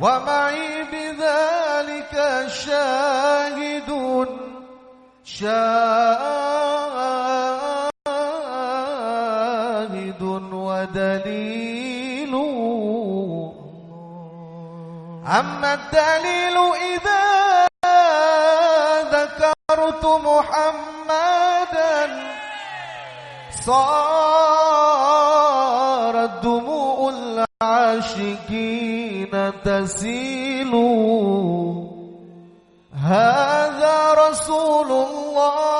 ومعي بذلك شاهد شاهد ودليل. أما الدليل إذا ذكرت محمدا تسيلوا هذا رسول الله.